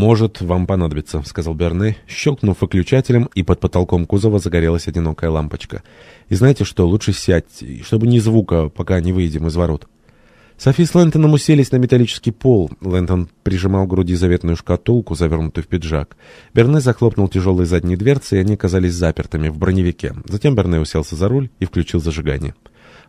«Может, вам понадобится», — сказал Берне, щелкнув выключателем, и под потолком кузова загорелась одинокая лампочка. «И знаете что, лучше сядьте, чтобы ни звука, пока не выйдем из ворот». Софи с Лэнтоном уселись на металлический пол. Лэнтон прижимал к груди заветную шкатулку, завернутую в пиджак. Берне захлопнул тяжелые задние дверцы, и они оказались запертыми в броневике. Затем Берне уселся за руль и включил зажигание.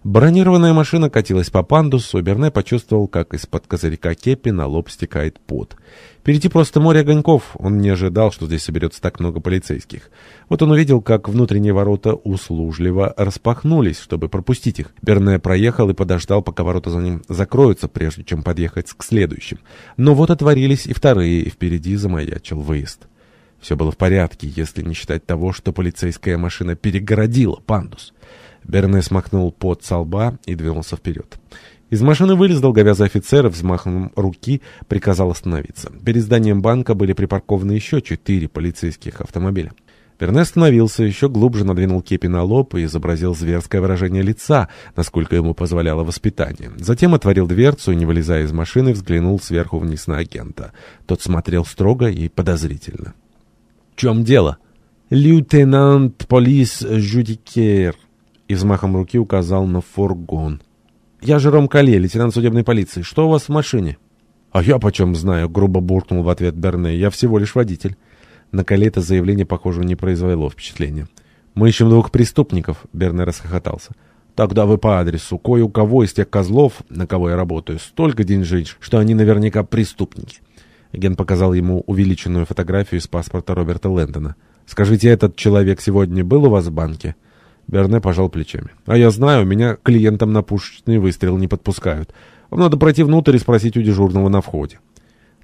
Бронированная машина катилась по пандусу, Берне почувствовал, как из-под козырька кепи на лоб стекает пот. Впереди просто море огоньков, он не ожидал, что здесь соберется так много полицейских. Вот он увидел, как внутренние ворота услужливо распахнулись, чтобы пропустить их. Берне проехал и подождал, пока ворота за ним закроются, прежде чем подъехать к следующим. Но вот отворились и вторые, и впереди замаячил выезд. Все было в порядке, если не считать того, что полицейская машина перегородила пандус. Берне смахнул пот со лба и двинулся вперед. Из машины вылез долговязый офицер и взмахом руки приказал остановиться. Перед зданием банка были припаркованы еще четыре полицейских автомобиля. Берне остановился, еще глубже надвинул кепи на лоб и изобразил зверское выражение лица, насколько ему позволяло воспитание. Затем отворил дверцу и, не вылезая из машины, взглянул сверху вниз на агента. Тот смотрел строго и подозрительно. — В чем дело? — Лейтенант полис Жудикер и взмахом руки указал на фургон. «Я Жером Кале, лейтенант судебной полиции. Что у вас в машине?» «А я почем знаю?» — грубо буркнул в ответ Берне. «Я всего лишь водитель». На Кале это заявление, похоже, не произвело впечатления. «Мы ищем двух преступников», — Берне расхохотался. «Тогда вы по адресу. Кое у кого из тех козлов, на кого я работаю, столько деньжищ, что они наверняка преступники». Агент показал ему увеличенную фотографию из паспорта Роберта Лэндона. «Скажите, этот человек сегодня был у вас в банке?» Берне пожал плечами. «А я знаю, меня клиентам на пушечный выстрел не подпускают. Вам надо пройти внутрь и спросить у дежурного на входе.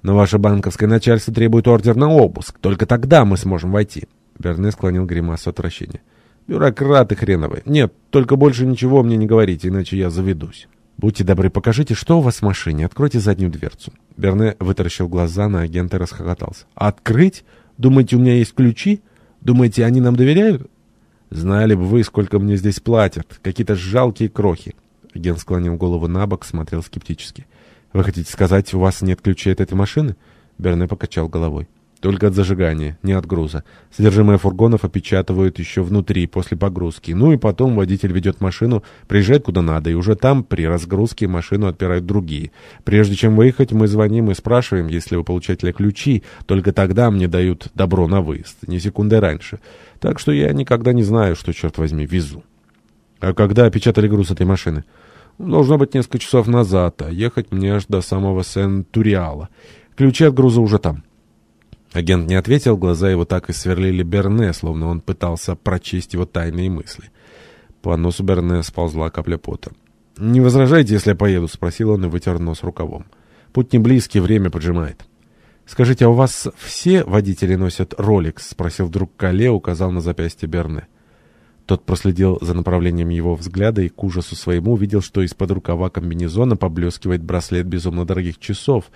Но ваше банковское начальство требует ордер на обыск. Только тогда мы сможем войти». Берне склонил гримасу отвращения. «Бюрократы хреновые. Нет, только больше ничего мне не говорите, иначе я заведусь». «Будьте добры, покажите, что у вас в машине. Откройте заднюю дверцу». Берне вытаращил глаза на агента и расхохотался. «Открыть? Думаете, у меня есть ключи? Думаете, они нам доверяют?» Знали бы вы, сколько мне здесь платят. Какие-то жалкие крохи. Агент склонил голову на бок, смотрел скептически. «Вы хотите сказать, у вас нет ключей от этой машины?» Берне покачал головой. Только от зажигания, не от груза. Содержимое фургонов опечатывают еще внутри, после погрузки. Ну и потом водитель ведет машину, приезжает куда надо, и уже там, при разгрузке, машину отпирают другие. Прежде чем выехать, мы звоним и спрашиваем, если у получателя ключи, только тогда мне дают добро на выезд, не секунды раньше. Так что я никогда не знаю, что, черт возьми, везу. А когда опечатали груз этой машины? Должно быть несколько часов назад, а ехать мне аж до самого Сен-Туриала. Ключи от груза уже там. Агент не ответил, глаза его так и сверлили Берне, словно он пытался прочесть его тайные мысли. По носу Берне сползла капля пота. «Не возражайте, если я поеду?» — спросил он и вытер нос рукавом. «Путь не близкий, время поджимает». «Скажите, а у вас все водители носят роликс?» — спросил вдруг Кале, указал на запястье Берне. Тот проследил за направлением его взгляда и к ужасу своему увидел, что из-под рукава комбинезона поблескивает браслет безумно дорогих часов —